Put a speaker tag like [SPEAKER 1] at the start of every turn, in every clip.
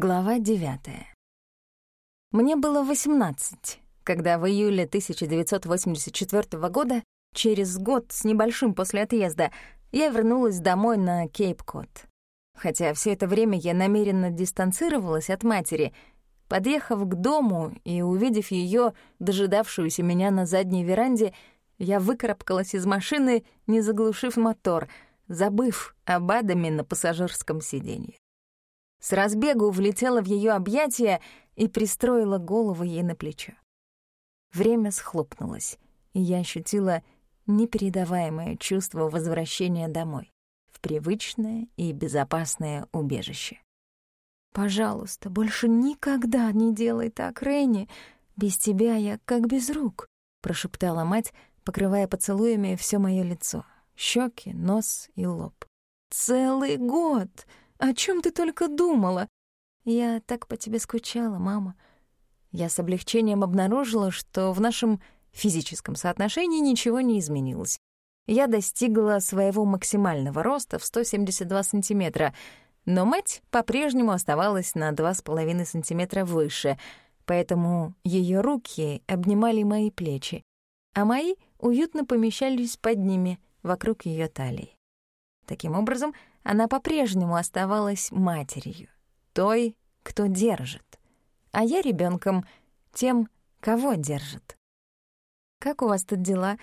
[SPEAKER 1] Глава девятая. Мне было 18, когда в июле 1984 года, через год с небольшим после отъезда, я вернулась домой на Кейп-Кот. Хотя все это время я намеренно дистанцировалась от матери, подъехав к дому и увидев ее, дожидавшуюся меня на задней веранде, я выкарабкалась из машины, не заглушив мотор, забыв об Адаме на пассажирском сиденье. С разбегу влетела в ее объятия и пристроила голову ей на плечо. Время схлопнулось, и я ощутила непередаваемое чувство возвращения домой, в привычное и безопасное убежище. «Пожалуйста, больше никогда не делай так, Ренни. Без тебя я как без рук», — прошептала мать, покрывая поцелуями все мое лицо, щеки, нос и лоб. «Целый год!» О чем ты только думала? Я так по тебе скучала, мама. Я с облегчением обнаружила, что в нашем физическом соотношении ничего не изменилось. Я достигла своего максимального роста в 172 сантиметра, но мать по-прежнему оставалась на 2,5 сантиметра выше, поэтому ее руки обнимали мои плечи, а мои уютно помещались под ними, вокруг ее талии. Таким образом, она по-прежнему оставалась матерью, той, кто держит, а я ребенком, тем, кого держит. «Как у вас тут дела?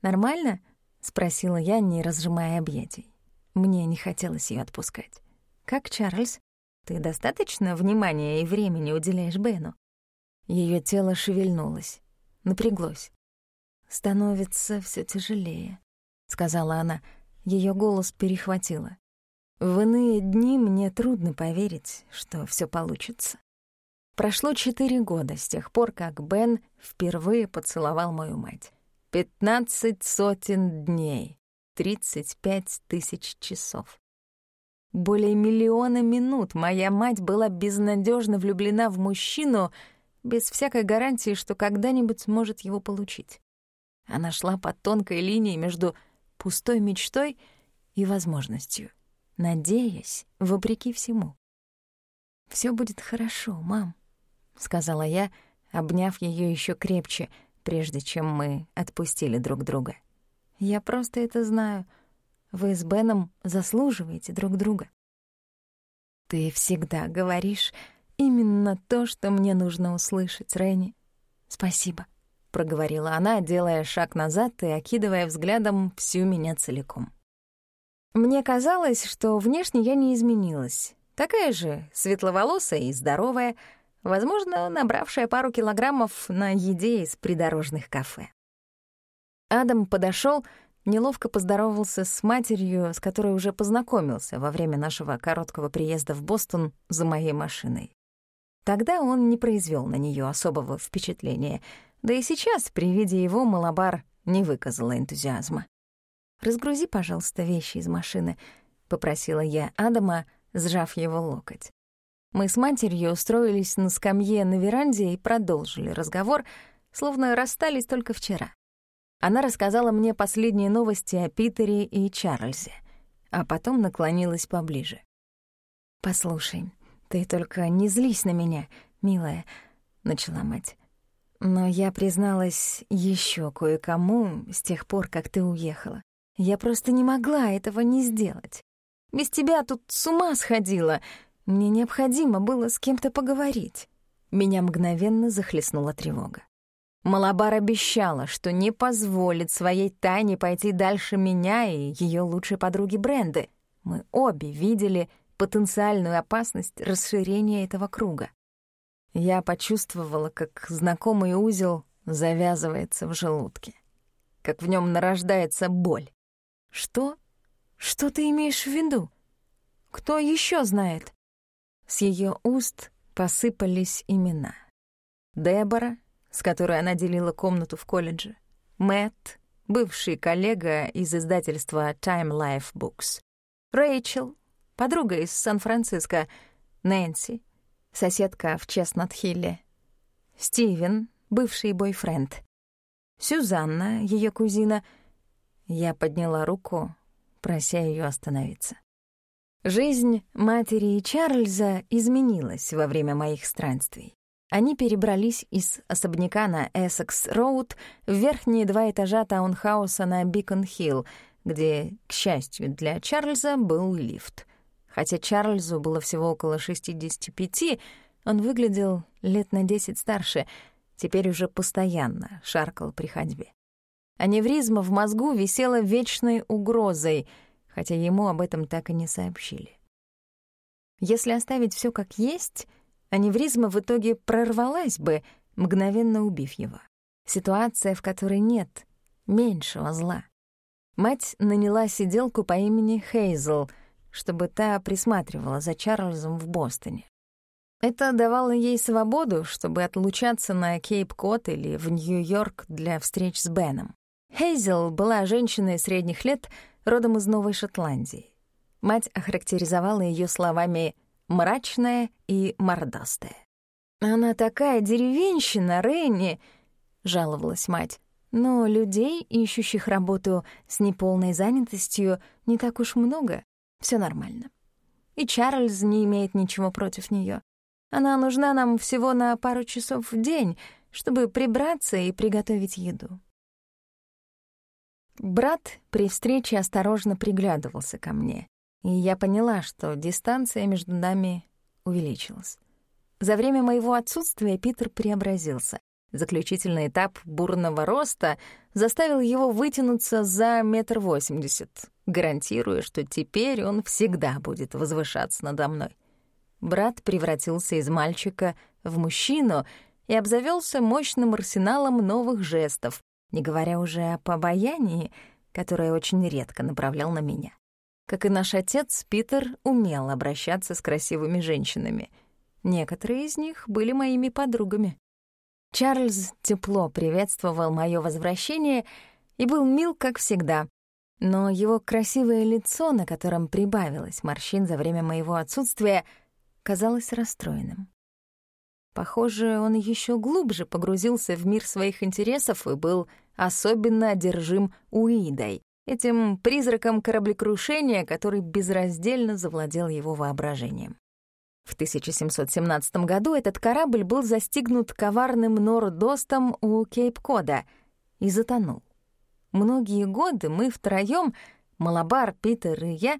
[SPEAKER 1] Нормально?» — спросила я, не разжимая объятий. Мне не хотелось ее отпускать. «Как Чарльз? Ты достаточно внимания и времени уделяешь Бену?» Ее тело шевельнулось, напряглось. «Становится все тяжелее», — сказала она. Ее голос перехватило. В иные дни мне трудно поверить, что все получится. Прошло четыре года с тех пор, как Бен впервые поцеловал мою мать. Пятнадцать сотен дней, тридцать пять тысяч часов. Более миллиона минут моя мать была безнадежно влюблена в мужчину без всякой гарантии, что когда-нибудь сможет его получить. Она шла по тонкой линии между пустой мечтой и возможностью — надеясь, вопреки всему. Все будет хорошо, мам», — сказала я, обняв ее еще крепче, прежде чем мы отпустили друг друга. «Я просто это знаю. Вы с Беном заслуживаете друг друга». «Ты всегда говоришь именно то, что мне нужно услышать, Ренни. Спасибо», — проговорила она, делая шаг назад и окидывая взглядом всю меня целиком. Мне казалось, что внешне я не изменилась. Такая же, светловолосая и здоровая, возможно, набравшая пару килограммов на еде из придорожных кафе. Адам подошел, неловко поздоровался с матерью, с которой уже познакомился во время нашего короткого приезда в Бостон за моей машиной. Тогда он не произвел на нее особого впечатления, да и сейчас при виде его Малабар не выказала энтузиазма. «Разгрузи, пожалуйста, вещи из машины», — попросила я Адама, сжав его локоть. Мы с матерью устроились на скамье на веранде и продолжили разговор, словно расстались только вчера. Она рассказала мне последние новости о Питере и Чарльзе, а потом наклонилась поближе. «Послушай, ты только не злись на меня, милая», — начала мать. «Но я призналась еще кое-кому с тех пор, как ты уехала. Я просто не могла этого не сделать. Без тебя тут с ума сходила. Мне необходимо было с кем-то поговорить. Меня мгновенно захлестнула тревога. Малабар обещала, что не позволит своей тайне пойти дальше меня и ее лучшей подруги Бренды. Мы обе видели потенциальную опасность расширения этого круга. Я почувствовала, как знакомый узел завязывается в желудке, как в нем нарождается боль. «Что? Что ты имеешь в виду? Кто еще знает?» С ее уст посыпались имена. Дебора, с которой она делила комнату в колледже, Мэтт, бывший коллега из издательства Time Life Books, Рэйчел, подруга из Сан-Франциско, Нэнси, соседка в Честнат-Хилле, Стивен, бывший бойфренд, Сюзанна, ее кузина — я подняла руку, прося ее остановиться. Жизнь матери и Чарльза изменилась во время моих странствий. Они перебрались из особняка на Эссекс-Роуд в верхние два этажа таунхауса на Бикон-Хилл, где, к счастью для Чарльза, был лифт. Хотя Чарльзу было всего около 65, он выглядел лет на 10 старше, теперь уже постоянно шаркал при ходьбе. Аневризма в мозгу висела вечной угрозой, хотя ему об этом так и не сообщили. Если оставить все как есть — аневризма в итоге прорвалась бы, мгновенно убив его. Ситуация, в которой нет меньшего зла. Мать наняла сиделку по имени Хейзел, чтобы та присматривала за Чарльзом в Бостоне. Это давало ей свободу, чтобы отлучаться на Кейп-Кот или в Нью-Йорк для встреч с Беном. Хейзел была женщиной средних лет, родом из Новой Шотландии. Мать охарактеризовала ее словами мрачная и мордастая. «Она такая деревенщина, Ренни!» — жаловалась мать. «Но людей, ищущих работу с неполной занятостью, не так уж много. Все нормально. И Чарльз не имеет ничего против нее. Она нужна нам всего на пару часов в день, чтобы прибраться и приготовить еду». Брат при встрече осторожно приглядывался ко мне, и я поняла, что дистанция между нами увеличилась. За время моего отсутствия Питер преобразился. Заключительный этап бурного роста заставил его вытянуться за метр восемьдесят, гарантируя, что теперь он всегда будет возвышаться надо мной. Брат превратился из мальчика в мужчину и обзавелся мощным арсеналом новых жестов, не говоря уже о обаянии, которое очень редко направлял на меня. Как и наш отец, Питер умел обращаться с красивыми женщинами. Некоторые из них были моими подругами. Чарльз тепло приветствовал мое возвращение и был мил, как всегда. Но его красивое лицо, на котором прибавилось морщин за время моего отсутствия, казалось расстроенным. Похоже, он еще глубже погрузился в мир своих интересов и был особенно одержим Уидой, этим призраком кораблекрушения, который безраздельно завладел его воображением. В 1717 году этот корабль был застигнут коварным нордостом у Кейп-Кода и затонул. Многие годы мы втроём, Малабар, Питер и я,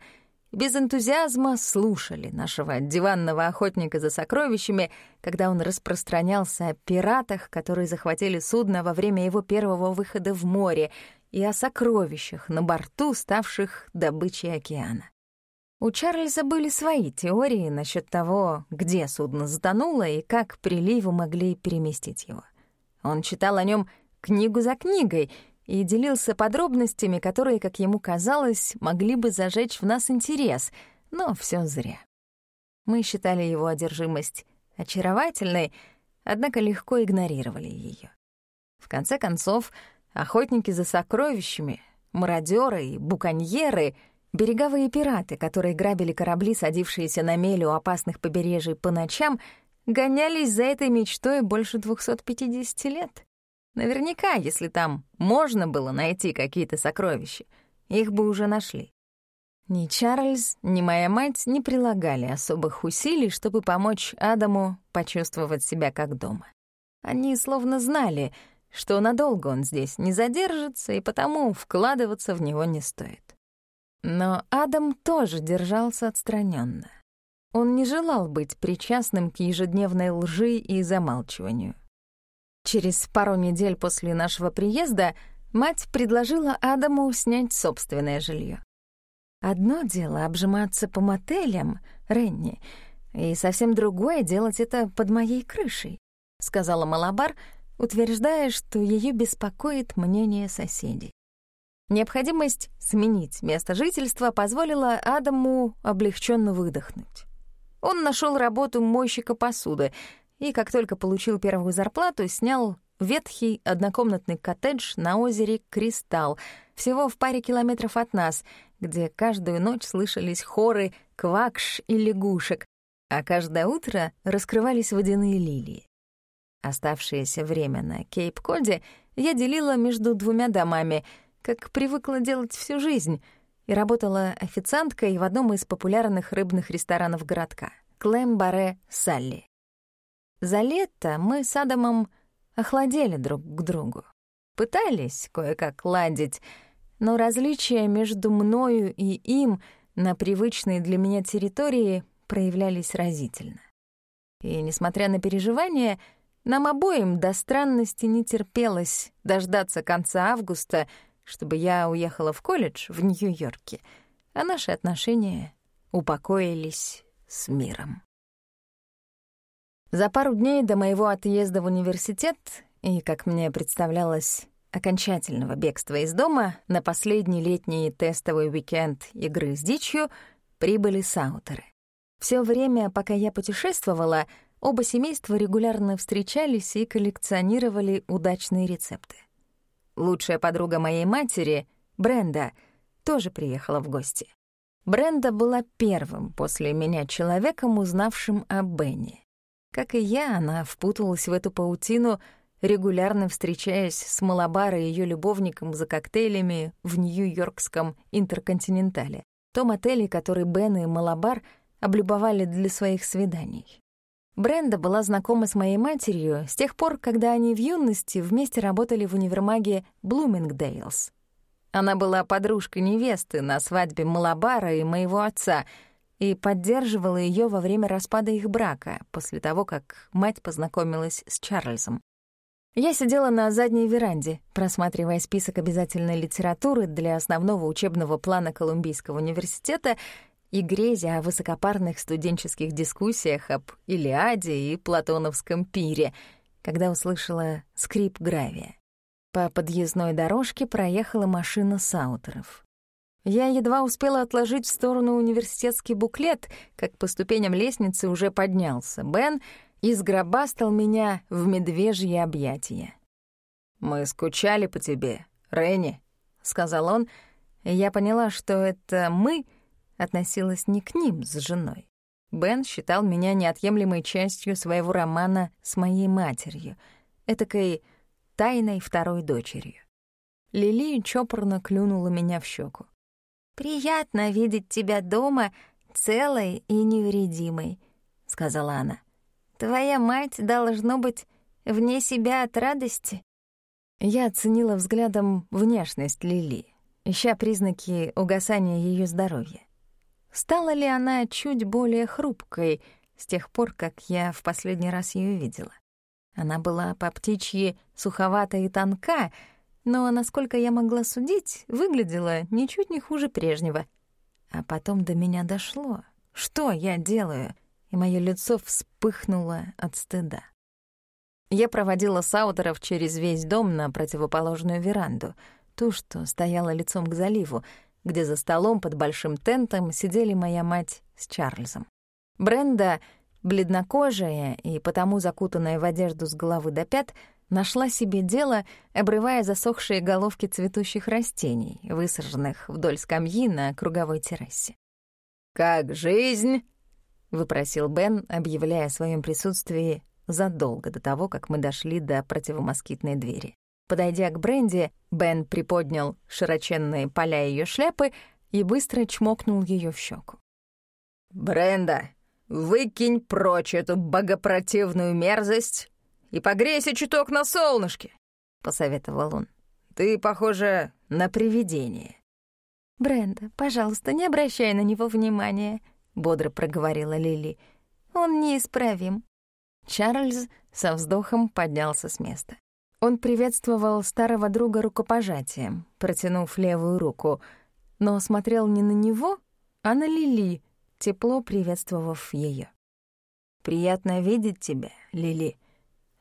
[SPEAKER 1] без энтузиазма слушали нашего диванного охотника за сокровищами, когда он распространялся о пиратах, которые захватили судно во время его первого выхода в море, и о сокровищах на борту, ставших добычей океана. У Чарльза были свои теории насчет того, где судно затонуло и как приливы могли переместить его. Он читал о нем книгу за книгой и делился подробностями, которые, как ему казалось, могли бы зажечь в нас интерес, но все зря. Мы считали его одержимость очаровательной, однако легко игнорировали ее. В конце концов, Охотники за сокровищами, мародеры и буконьеры, береговые пираты, которые грабили корабли, садившиеся на мель у опасных побережий по ночам, гонялись за этой мечтой больше 250 лет. Наверняка, если там можно было найти какие-то сокровища, их бы уже нашли. Ни Чарльз, ни моя мать не прилагали особых усилий, чтобы помочь Адаму почувствовать себя как дома. Они словно знали — что надолго он здесь не задержится, и потому вкладываться в него не стоит. Но Адам тоже держался отстраненно. Он не желал быть причастным к ежедневной лжи и замалчиванию. Через пару недель после нашего приезда мать предложила Адаму снять собственное жилье. Одно дело обжиматься по мотелям, Ренни, и совсем другое — делать это под моей крышей, — сказала Малабар, утверждая, что ее беспокоит мнение соседей. Необходимость сменить место жительства позволила Адаму облегченно выдохнуть. Он нашел работу мойщика посуды и, как только получил первую зарплату, снял ветхий однокомнатный коттедж на озере Кристалл, всего в паре километров от нас, где каждую ночь слышались хоры квакш и лягушек, а каждое утро раскрывались водяные лилии. Оставшееся время на Кейп-Коде я делила между двумя домами, как привыкла делать всю жизнь, и работала официанткой в одном из популярных рыбных ресторанов городка — Клэм-Баре Салли. За лето мы с Адамом охладели друг к другу. Пытались кое-как ладить, но различия между мною и им на привычной для меня территории проявлялись разительно. И, несмотря на переживания, нам обоим до странности не терпелось дождаться конца августа, чтобы я уехала в колледж в Нью-Йорке, а наши отношения упокоились с миром. За пару дней до моего отъезда в университет и, как мне представлялось, окончательного бегства из дома на последний летний тестовый уикенд игры с дичью прибыли саутеры. Все время, пока я путешествовала, оба семейства регулярно встречались и коллекционировали удачные рецепты. Лучшая подруга моей матери, Бренда, тоже приехала в гости. Бренда была первым после меня человеком, узнавшим о Бенни. Как и я, она впуталась в эту паутину, регулярно встречаясь с Малабар и ее любовником за коктейлями в Нью-Йоркском Интерконтинентале, том отеле, который Бен и Малабар облюбовали для своих свиданий. Бренда была знакома с моей матерью с тех пор, когда они в юности вместе работали в универмаге Блумингдейлс. Она была подружкой невесты на свадьбе Малабара и моего отца и поддерживала ее во время распада их брака, после того, как мать познакомилась с Чарльзом. Я сидела на задней веранде, просматривая список обязательной литературы для основного учебного плана Колумбийского университета и грезя о высокопарных студенческих дискуссиях об Илиаде и Платоновском пире, когда услышала скрип гравия. По подъездной дорожке проехала машина саутеров. Я едва успела отложить в сторону университетский буклет, как по ступеням лестницы уже поднялся Бен — и сгробастал меня в медвежье объятия. «Мы скучали по тебе, Ренни», — сказал он, я поняла, что это «мы» относилось не к ним с женой. Бен считал меня неотъемлемой частью своего романа с моей матерью, этакой тайной второй дочерью. Лили чопорно клюнула меня в щеку. «Приятно видеть тебя дома целой и невредимой», — сказала она. Твоя мать должно быть вне себя от радости. Я оценила взглядом внешность Лили, ища признаки угасания ее здоровья. Стала ли она чуть более хрупкой с тех пор, как я в последний раз ее видела? Она была по птичьи суховата и тонка, но, насколько я могла судить, выглядела ничуть не хуже прежнего. А потом до меня дошло. Что я делаю? и мое лицо вспыхнуло от стыда. Я проводила Саутеров через весь дом на противоположную веранду, ту, что стояла лицом к заливу, где за столом под большим тентом сидели моя мать с Чарльзом. Бренда, бледнокожая и потому закутанная в одежду с головы до пят, нашла себе дело, обрывая засохшие головки цветущих растений, высаженных вдоль скамьи на круговой террасе. «Как жизнь?» — выпросил Бен, объявляя о своем присутствии задолго до того, как мы дошли до противомоскитной двери. Подойдя к Бренди, Бен приподнял широченные поля ее шляпы и быстро чмокнул ее в щеку. «Бренда, выкинь прочь эту богопротивную мерзость и погрейся чуток на солнышке», — посоветовал он. «Ты похожа на привидение». «Бренда, пожалуйста, не обращай на него внимания», — бодро проговорила Лили. «Он неисправим». Чарльз со вздохом поднялся с места. Он приветствовал старого друга рукопожатием, протянув левую руку, но смотрел не на него, а на Лили, тепло приветствовав ее. «Приятно видеть тебя, Лили», —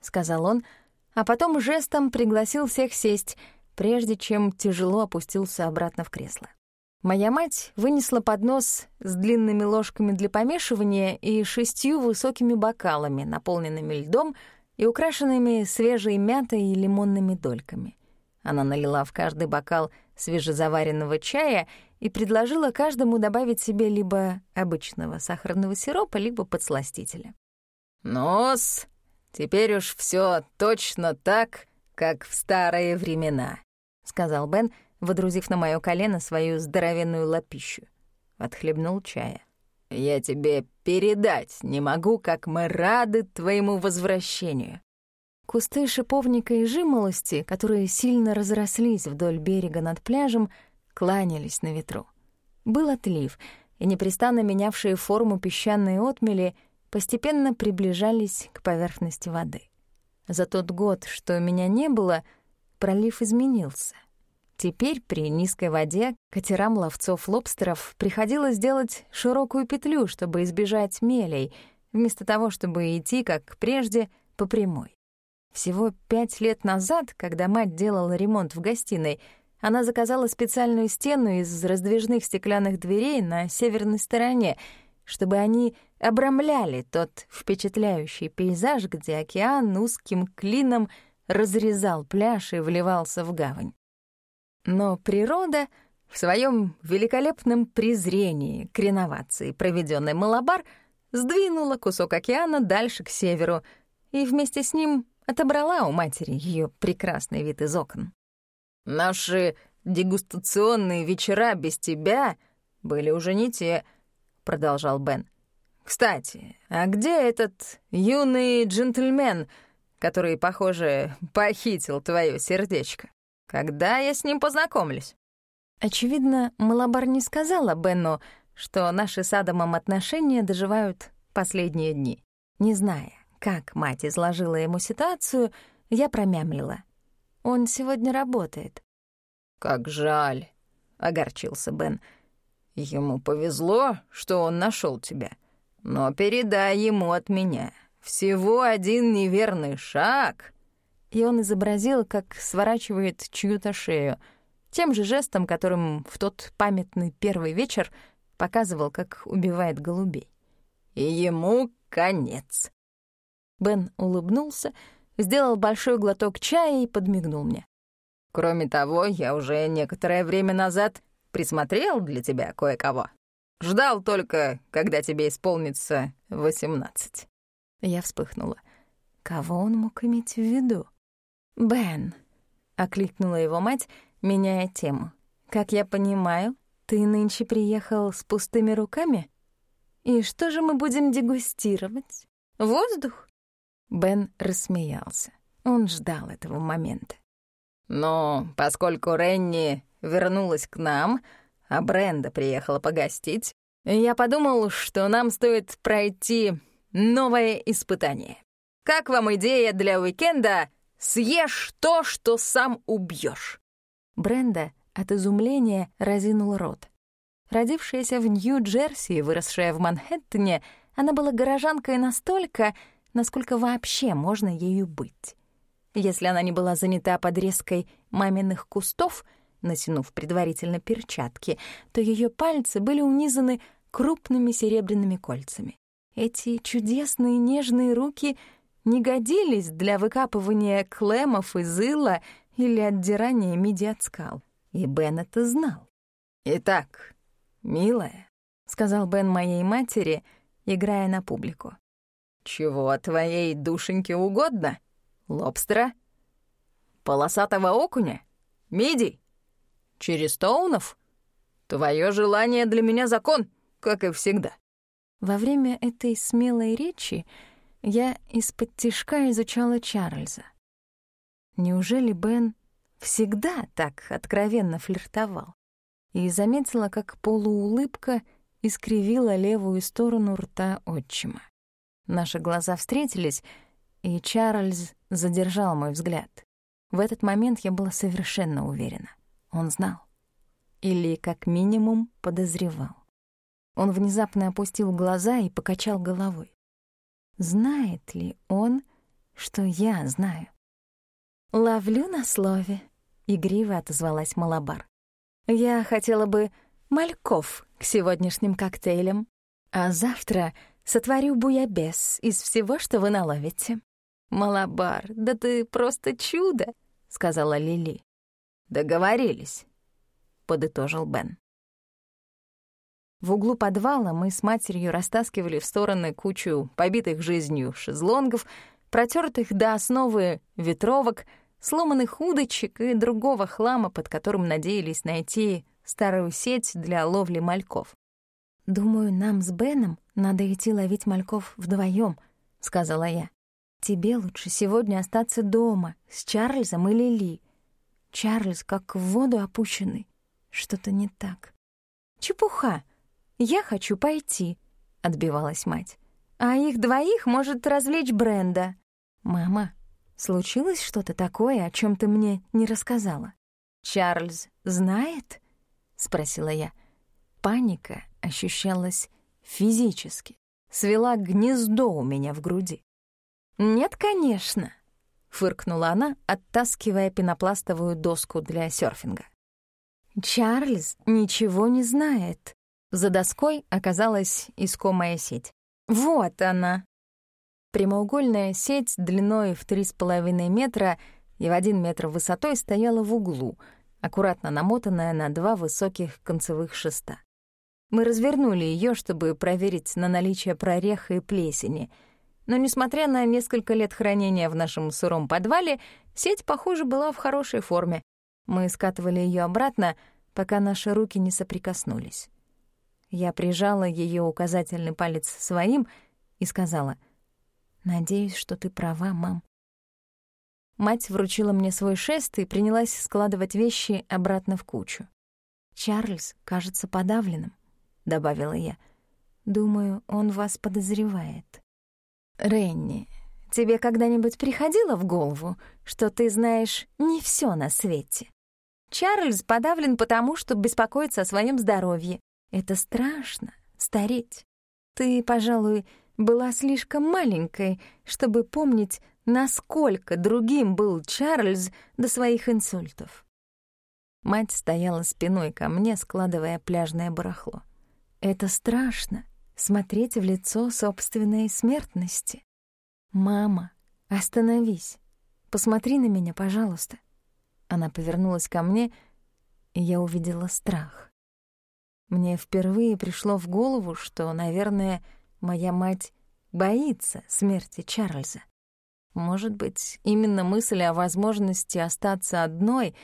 [SPEAKER 1] сказал он, а потом жестом пригласил всех сесть, прежде чем тяжело опустился обратно в кресло. Моя мать вынесла поднос с длинными ложками для помешивания и шестью высокими бокалами, наполненными льдом и украшенными свежей мятой и лимонными дольками. Она налила в каждый бокал свежезаваренного чая и предложила каждому добавить себе либо обычного сахарного сиропа, либо подсластителя.
[SPEAKER 2] «Нос, теперь уж все точно так, как в старые времена», — сказал Бен,
[SPEAKER 1] водрузив на моё колено свою здоровенную лапищу. Отхлебнул чая.
[SPEAKER 2] «Я тебе передать не могу, как мы рады твоему возвращению».
[SPEAKER 1] Кусты шиповника и жимолости, которые сильно разрослись вдоль берега над пляжем, кланялись на ветру. Был отлив, и непрестанно менявшие форму песчаные отмели постепенно приближались к поверхности воды. За тот год, что меня не было, пролив изменился. Теперь при низкой воде катерам ловцов лобстеров приходилось делать широкую петлю, чтобы избежать мелей, вместо того, чтобы идти, как прежде, по прямой. Всего пять лет назад, когда мать делала ремонт в гостиной, она заказала специальную стену из раздвижных стеклянных дверей на северной стороне, чтобы они обрамляли тот впечатляющий пейзаж, где океан узким клином разрезал пляж и вливался в гавань. Но природа в своем великолепном презрении к реновации, проведенной Малабар, сдвинула кусок океана дальше к северу и вместе с ним отобрала у матери ее прекрасный вид из окон.
[SPEAKER 2] «Наши дегустационные вечера без тебя были уже не те», — продолжал Бен. «Кстати, а где этот юный джентльмен, который, похоже, похитил твое сердечко? Когда я с ним познакомлюсь?»
[SPEAKER 1] Очевидно, Малабар не сказала Бену, что наши с Адамом отношения доживают последние дни, не зная, как мать изложила ему ситуацию, я промямлила. «Он сегодня работает».
[SPEAKER 2] «Как жаль», — огорчился Бен. «Ему повезло, что он нашел тебя. Но передай ему от меня. Всего один неверный шаг».
[SPEAKER 1] И он изобразил, как сворачивает чью-то шею, тем же жестом, которым в тот памятный первый вечер показывал, как убивает голубей.
[SPEAKER 2] «И ему конец».
[SPEAKER 1] Бен улыбнулся, сделал большой глоток чая и подмигнул мне.
[SPEAKER 2] «Кроме того, я уже некоторое время назад присмотрел для тебя кое-кого. Ждал только, когда тебе исполнится восемнадцать».
[SPEAKER 1] Я вспыхнула. Кого он мог иметь в виду? «Бен», — окликнула его мать, меняя тему. «Как я понимаю, ты нынче приехал с пустыми руками? И что же мы будем дегустировать? Воздух?» Бен рассмеялся. Он ждал этого момента.
[SPEAKER 2] «Но поскольку Ренни вернулась к нам, а Бренда приехала погостить, я подумал, что нам стоит пройти новое испытание. Как вам идея для уикенда «Съешь то, что сам убьешь»?»
[SPEAKER 1] Бренда от изумления разинул рот. Родившаяся в Нью-Джерси и выросшая в Манхэттене, она была горожанкой настолько, насколько вообще можно ею быть. Если она не была занята подрезкой маминых кустов, натянув предварительно перчатки, то ее пальцы были унизаны крупными серебряными кольцами. Эти чудесные нежные руки не годились для выкапывания клемов из ила или отдирания миди от скал. И Бен это знал.
[SPEAKER 2] «Итак, милая», — сказал Бен моей матери, играя на публику, «Чего твоей душеньке угодно? Лобстера? Полосатого окуня? Мидий? Черестоунов? Твое желание для меня закон, как и всегда».
[SPEAKER 1] Во время этой смелой речи я из-под тишка изучала Чарльза. Неужели Бен всегда так откровенно флиртовал? И заметила, как полуулыбка искривила левую сторону рта отчима. Наши глаза встретились, и Чарльз задержал мой взгляд. В этот момент я была совершенно уверена. Он знал. Или, как минимум, подозревал. Он внезапно опустил глаза и покачал головой. Знает ли он, что я знаю? «Ловлю на слове», — игриво отозвалась Малабар. «Я хотела бы мальков к сегодняшним коктейлям, а завтра Сотворю буябес из всего, что вы наловите». «Малабар, да ты просто чудо», — сказала Лили.
[SPEAKER 2] «Договорились», — подытожил Бен.
[SPEAKER 1] В углу подвала мы с матерью растаскивали в стороны кучу побитых жизнью шезлонгов, протертых до основы ветровок, сломанных удочек и другого хлама, под которым надеялись найти старую сеть для ловли мальков. «Думаю, нам с Беном надо идти ловить мальков вдвоем, сказала я. «Тебе лучше сегодня остаться дома с Чарльзом или Ли. Чарльз как в воду опущенный. Что-то не так». «Чепуха! Я хочу пойти», — отбивалась мать. «А их двоих может развлечь Бренда». «Мама, случилось что-то такое, о чем ты мне не рассказала?» «Чарльз знает?» — спросила я. Паника ощущалась физически, свела гнездо у меня в груди. «Нет, конечно», — фыркнула она, оттаскивая пенопластовую доску для серфинга. «Чарльз ничего не знает». За доской оказалась искомая сеть. «Вот она!» Прямоугольная сеть длиной в три с половиной метра и в один метр высотой стояла в углу, аккуратно намотанная на два высоких концевых шеста. Мы развернули ее, чтобы проверить на наличие прорех и плесени. Но, несмотря на несколько лет хранения в нашем сыром подвале, сеть, похоже, была в хорошей форме. Мы скатывали ее обратно, пока наши руки не соприкоснулись. Я прижала ее указательный палец своим и сказала, «Надеюсь, что ты права, мам». Мать вручила мне свой шест и принялась складывать вещи обратно в кучу. Чарльз кажется подавленным. — добавила я. «Думаю, он вас подозревает». «Ренни, тебе когда-нибудь приходило в голову, что ты знаешь не все на свете? Чарльз подавлен потому, что беспокоится о своем здоровье. Это страшно — стареть. Ты, пожалуй, была слишком маленькой, чтобы помнить, насколько другим был Чарльз до своих инсультов». Мать стояла спиной ко мне, складывая пляжное барахло. Это страшно — смотреть в лицо собственной смертности. «Мама, остановись. Посмотри на меня, пожалуйста». Она повернулась ко мне, и я увидела страх. Мне впервые пришло в голову, что, наверное, моя мать боится смерти Чарльза. Может быть, именно мысль о возможности остаться одной,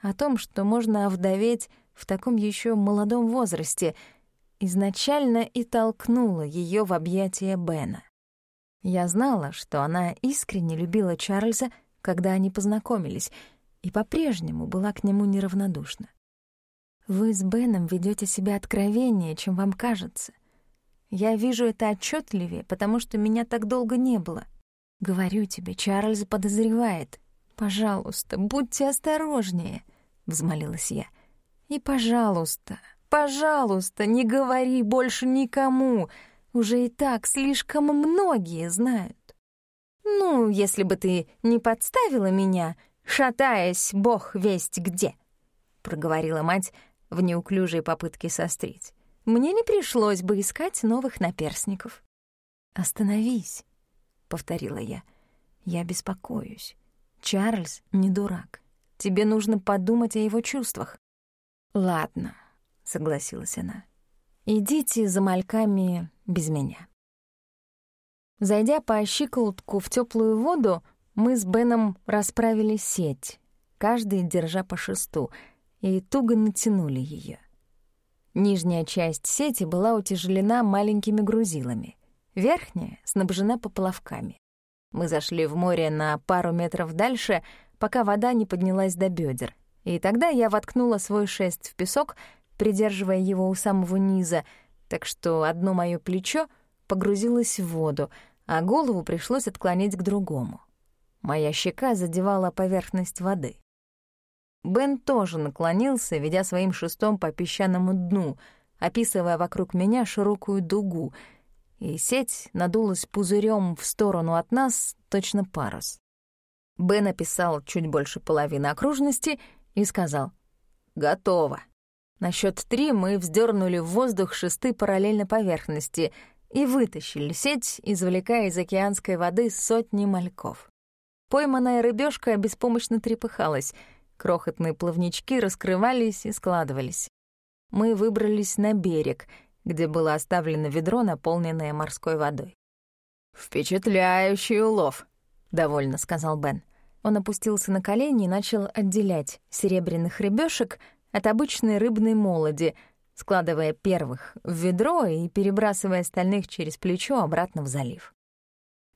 [SPEAKER 1] о том, что можно овдоветь в таком еще молодом возрасте — изначально и толкнула ее в объятия Бена. Я знала, что она искренне любила Чарльза, когда они познакомились, и по-прежнему была к нему неравнодушна. «Вы с Беном ведете себя откровеннее, чем вам кажется. Я вижу это отчетливее, потому что меня так долго не было. Говорю тебе, Чарльз подозревает. Пожалуйста, будьте осторожнее», — взмолилась я. «И, пожалуйста, Пожалуйста, не говори больше никому. Уже и так слишком многие знают. Ну, если бы ты не подставила меня, шатаясь бог весть где, проговорила мать в неуклюжей попытке сострить. Мне не пришлось бы искать новых наперсников. Остановись, повторила я. Я беспокоюсь. Чарльз не дурак. Тебе нужно подумать о его чувствах. Ладно, — согласилась она. «Идите за мальками без меня». Зайдя по щиколотку в теплую воду, мы с Беном расправили сеть, каждый держа по шесту, и туго натянули ее. Нижняя часть сети была утяжелена маленькими грузилами, верхняя снабжена поплавками. Мы зашли в море на пару метров дальше, пока вода не поднялась до бедер, и тогда я воткнула свой шест в песок придерживая его у самого низа, так что одно моё плечо погрузилось в воду, а голову пришлось отклонить к другому. Моя щека задевала поверхность воды. Бен тоже наклонился, ведя своим шестом по песчаному дну, описывая вокруг меня широкую дугу, и сеть надулась пузырем в сторону от нас, точно парус. Бен описал чуть больше половины окружности и сказал «Готово». На счет три мы вздернули в воздух шесты параллельно поверхности и вытащили сеть, извлекая из океанской воды сотни мальков. Пойманная рыбешка беспомощно трепыхалась, крохотные плавнички раскрывались и складывались. Мы выбрались на берег, где было оставлено ведро, наполненное морской водой. «Впечатляющий улов», — довольно сказал Бен. Он опустился на колени и начал отделять серебряных рыбешек от обычной рыбной молоди, складывая первых в ведро и перебрасывая остальных через плечо обратно в залив.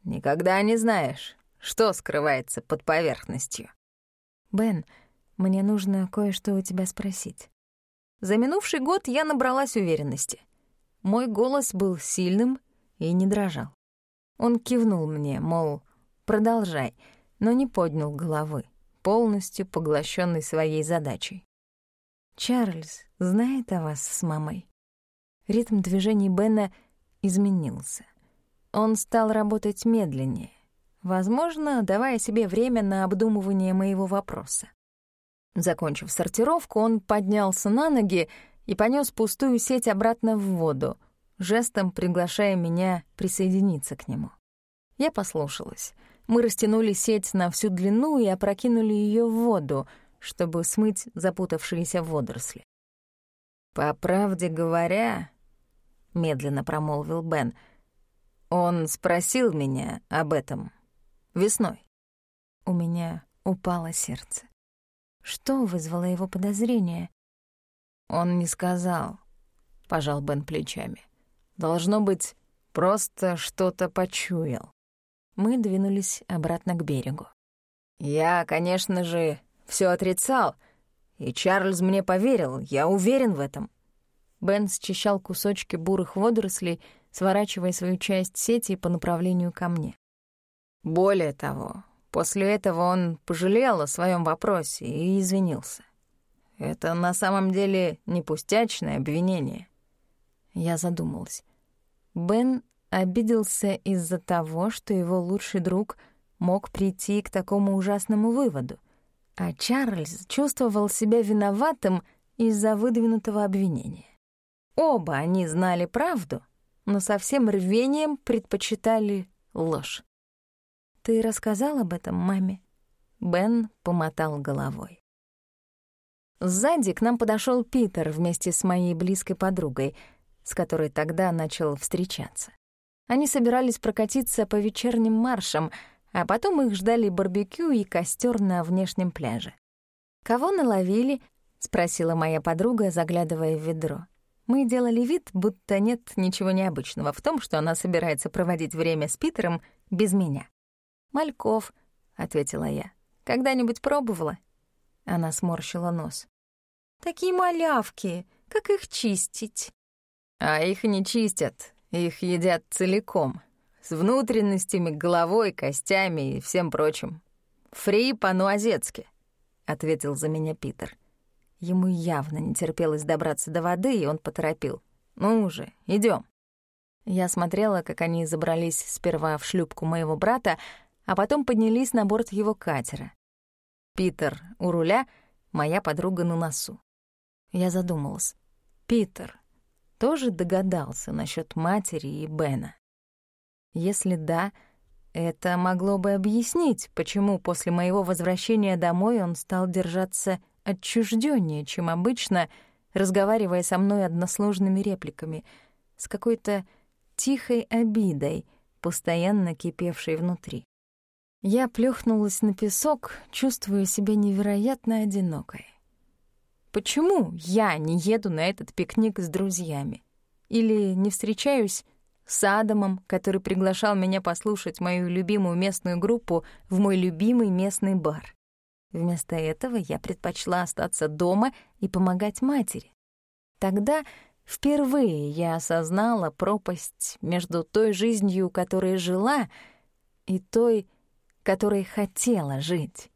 [SPEAKER 2] «Никогда не знаешь, что скрывается под поверхностью».
[SPEAKER 1] «Бен, мне нужно кое-что у тебя спросить». За минувший год я набралась уверенности. Мой голос был сильным и не дрожал. Он кивнул мне, мол, продолжай, но не поднял головы, полностью поглощенный своей задачей. «Чарльз знает о вас с мамой?» Ритм движений Бена изменился. Он стал работать медленнее, возможно, давая себе время на обдумывание моего вопроса. Закончив сортировку, он поднялся на ноги и понёс пустую сеть обратно в воду, жестом приглашая меня присоединиться к нему. Я послушалась. Мы растянули сеть на всю длину и опрокинули её в воду, чтобы смыть запутавшиеся водоросли.
[SPEAKER 2] «По правде говоря», — медленно промолвил Бен, — «он спросил меня об этом весной».
[SPEAKER 1] У меня упало сердце. Что вызвало его подозрение?
[SPEAKER 2] Он не сказал, пожал Бен плечами. Должно быть, просто что-то почуял.
[SPEAKER 1] Мы двинулись обратно к берегу.
[SPEAKER 2] Я, конечно же, все отрицал, и Чарльз мне поверил, я уверен в этом.
[SPEAKER 1] Бен счищал кусочки бурых водорослей, сворачивая свою часть сети по направлению ко мне.
[SPEAKER 2] Более того, После этого он пожалел о своем вопросе и извинился. Это на самом деле не пустячное обвинение.
[SPEAKER 1] Я задумалась. Бен обиделся из-за того, что его лучший друг мог прийти к такому ужасному выводу, а Чарльз чувствовал себя виноватым из-за выдвинутого обвинения. Оба они знали правду, но со всем рвением предпочитали ложь. «Ты рассказал об этом маме?» Бен помотал головой. Сзади к нам подошел Питер вместе с моей близкой подругой, с которой тогда начал встречаться. Они собирались прокатиться по вечерним маршам, а потом их ждали барбекю и костер на внешнем пляже. «Кого наловили?» — спросила моя подруга, заглядывая в ведро. Мы делали вид, будто нет ничего необычного в том, что она собирается проводить время с Питером без меня. «Мальков», — ответила я. «Когда-нибудь пробовала?» Она сморщила нос. «Такие малявки, как их чистить?»
[SPEAKER 2] «А их не чистят, их едят целиком, с внутренностями, головой, костями и всем прочим. Фри по-нуазецки», — ответил за меня Питер.
[SPEAKER 1] Ему явно не терпелось добраться до воды, и он поторопил. «Ну уже, идем. Я смотрела, как они забрались сперва в шлюпку моего брата, а потом поднялись на борт его катера. Питер у руля, моя подруга на носу. Я задумалась. Питер тоже догадался насчет матери и Бена. Если да, это могло бы объяснить, почему после моего возвращения домой он стал держаться отчуждённее, чем обычно, разговаривая со мной односложными репликами, с какой-то тихой обидой, постоянно кипевшей внутри. Я плюхнулась на песок, чувствуя себя невероятно одинокой. Почему я не еду на этот пикник с друзьями? Или не встречаюсь с Адамом, который приглашал меня послушать мою любимую местную группу в мой любимый местный бар? Вместо этого я предпочла остаться дома и помогать матери. Тогда впервые я осознала пропасть между той жизнью, которой жила, и той, которой хотела жить.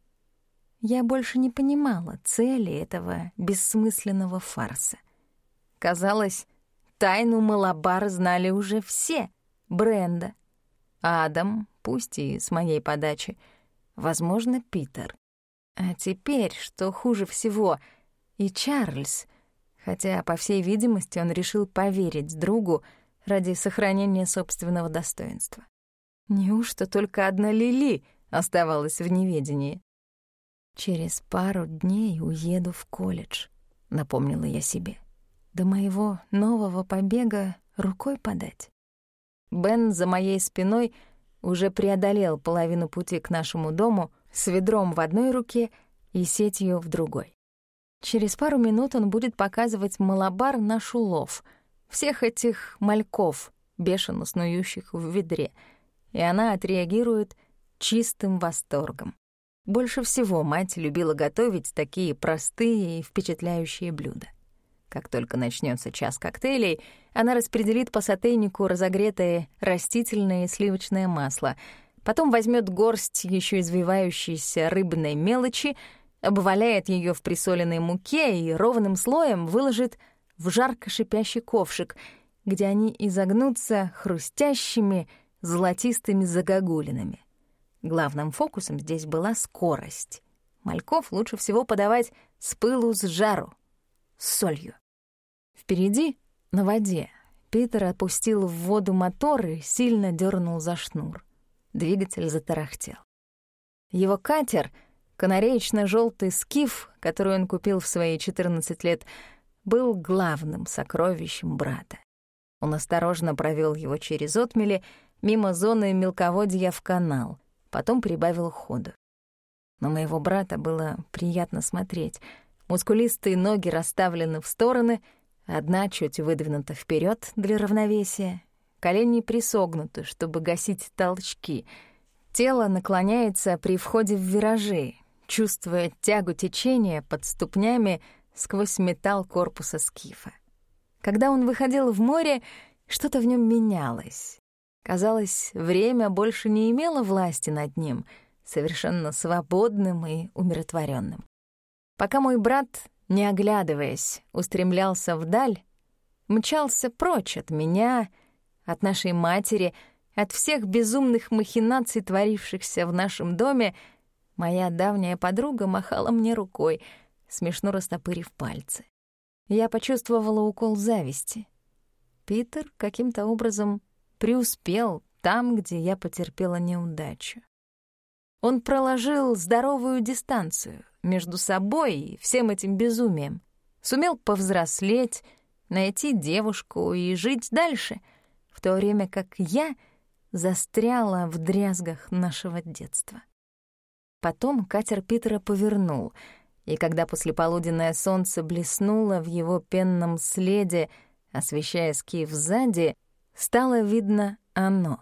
[SPEAKER 1] Я больше не понимала цели этого бессмысленного фарса. Казалось, тайну Малабар знали уже все. Бренда, Адам, пусть и с моей подачи, возможно, Питер. А теперь, что хуже всего, и Чарльз, хотя, по всей видимости, он решил поверить другу ради сохранения собственного достоинства. Неужто только одна Лили оставалась в неведении. «Через пару дней уеду в колледж», — напомнила я себе. «До моего нового побега рукой подать». Бен за моей спиной уже преодолел половину пути к нашему дому с ведром в одной руке и сетью в другой. Через пару минут он будет показывать малобар наш улов, всех этих мальков, бешено снующих в ведре, и она отреагирует чистым восторгом. Больше всего мать любила готовить такие простые и впечатляющие блюда. Как только начнется час коктейлей, она распределит по сотейнику разогретое растительное и сливочное масло, потом возьмет горсть еще извивающейся рыбной мелочи, обваляет ее в присоленной муке и ровным слоем выложит в жарко шипящий ковшик, где они изогнутся хрустящими золотистыми загогулинами. Главным фокусом здесь была скорость. Мальков лучше всего подавать с пылу с жару, с солью. Впереди, на воде, Питер опустил в воду мотор и сильно дернул за шнур. Двигатель затарахтел. Его катер, канареечно желтый скиф, который он купил в свои 14 лет, был главным сокровищем брата. Он осторожно провел его через отмели, мимо зоны мелководья в канал, потом прибавил ходу. На моего брата было приятно смотреть. Мускулистые ноги расставлены в стороны, одна чуть выдвинута вперед для равновесия, колени присогнуты, чтобы гасить толчки. Тело наклоняется при входе в виражи, чувствуя тягу течения под ступнями сквозь металл корпуса скифа. Когда он выходил в море, что-то в нем менялось. Казалось, время больше не имело власти над ним, совершенно свободным и умиротворенным. Пока мой брат, не оглядываясь, устремлялся вдаль, мчался прочь от меня, от нашей матери, от всех безумных махинаций, творившихся в нашем доме, моя давняя подруга махала мне рукой, смешно растопырив пальцы. Я почувствовала укол зависти. Питер каким-то образом преуспел там, где я потерпела неудачу. Он проложил здоровую дистанцию между собой и всем этим безумием, сумел повзрослеть, найти девушку и жить дальше, в то время как я застряла в дрязгах нашего детства. Потом катер Питера повернул, и когда послеполуденное солнце блеснуло в его пенном следе, освещая скиф сзади, стало видно оно.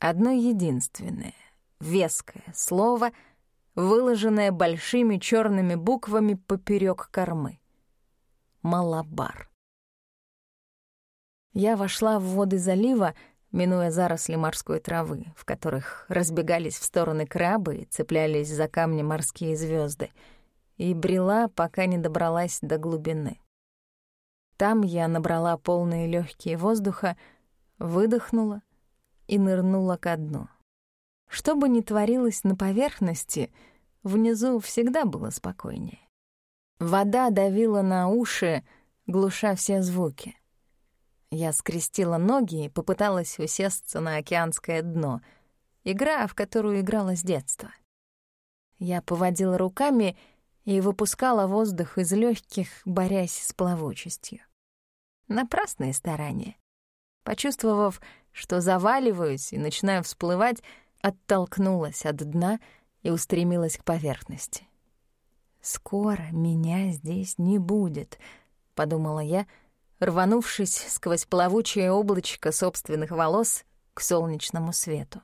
[SPEAKER 1] Одно единственное, веское слово, выложенное большими черными буквами поперек кормы. Малабар. Я вошла в воды залива, минуя заросли морской травы, в которых разбегались в стороны крабы и цеплялись за камни морские звезды, и брела, пока не добралась до глубины. Там я набрала полные легкие воздуха, выдохнула и нырнула ко дну. Что бы ни творилось на поверхности, внизу всегда было спокойнее. Вода давила на уши, глуша все звуки. Я скрестила ноги и попыталась усесться на океанское дно, игра, в которую играла с детства. Я поводила руками и выпускала воздух из легких, борясь с плавучестью. Напрасные старания. Почувствовав, что заваливаюсь и начинаю всплывать, оттолкнулась от дна и устремилась к поверхности. «Скоро меня здесь не будет», — подумала я, рванувшись сквозь плавучее облачко собственных волос к солнечному свету.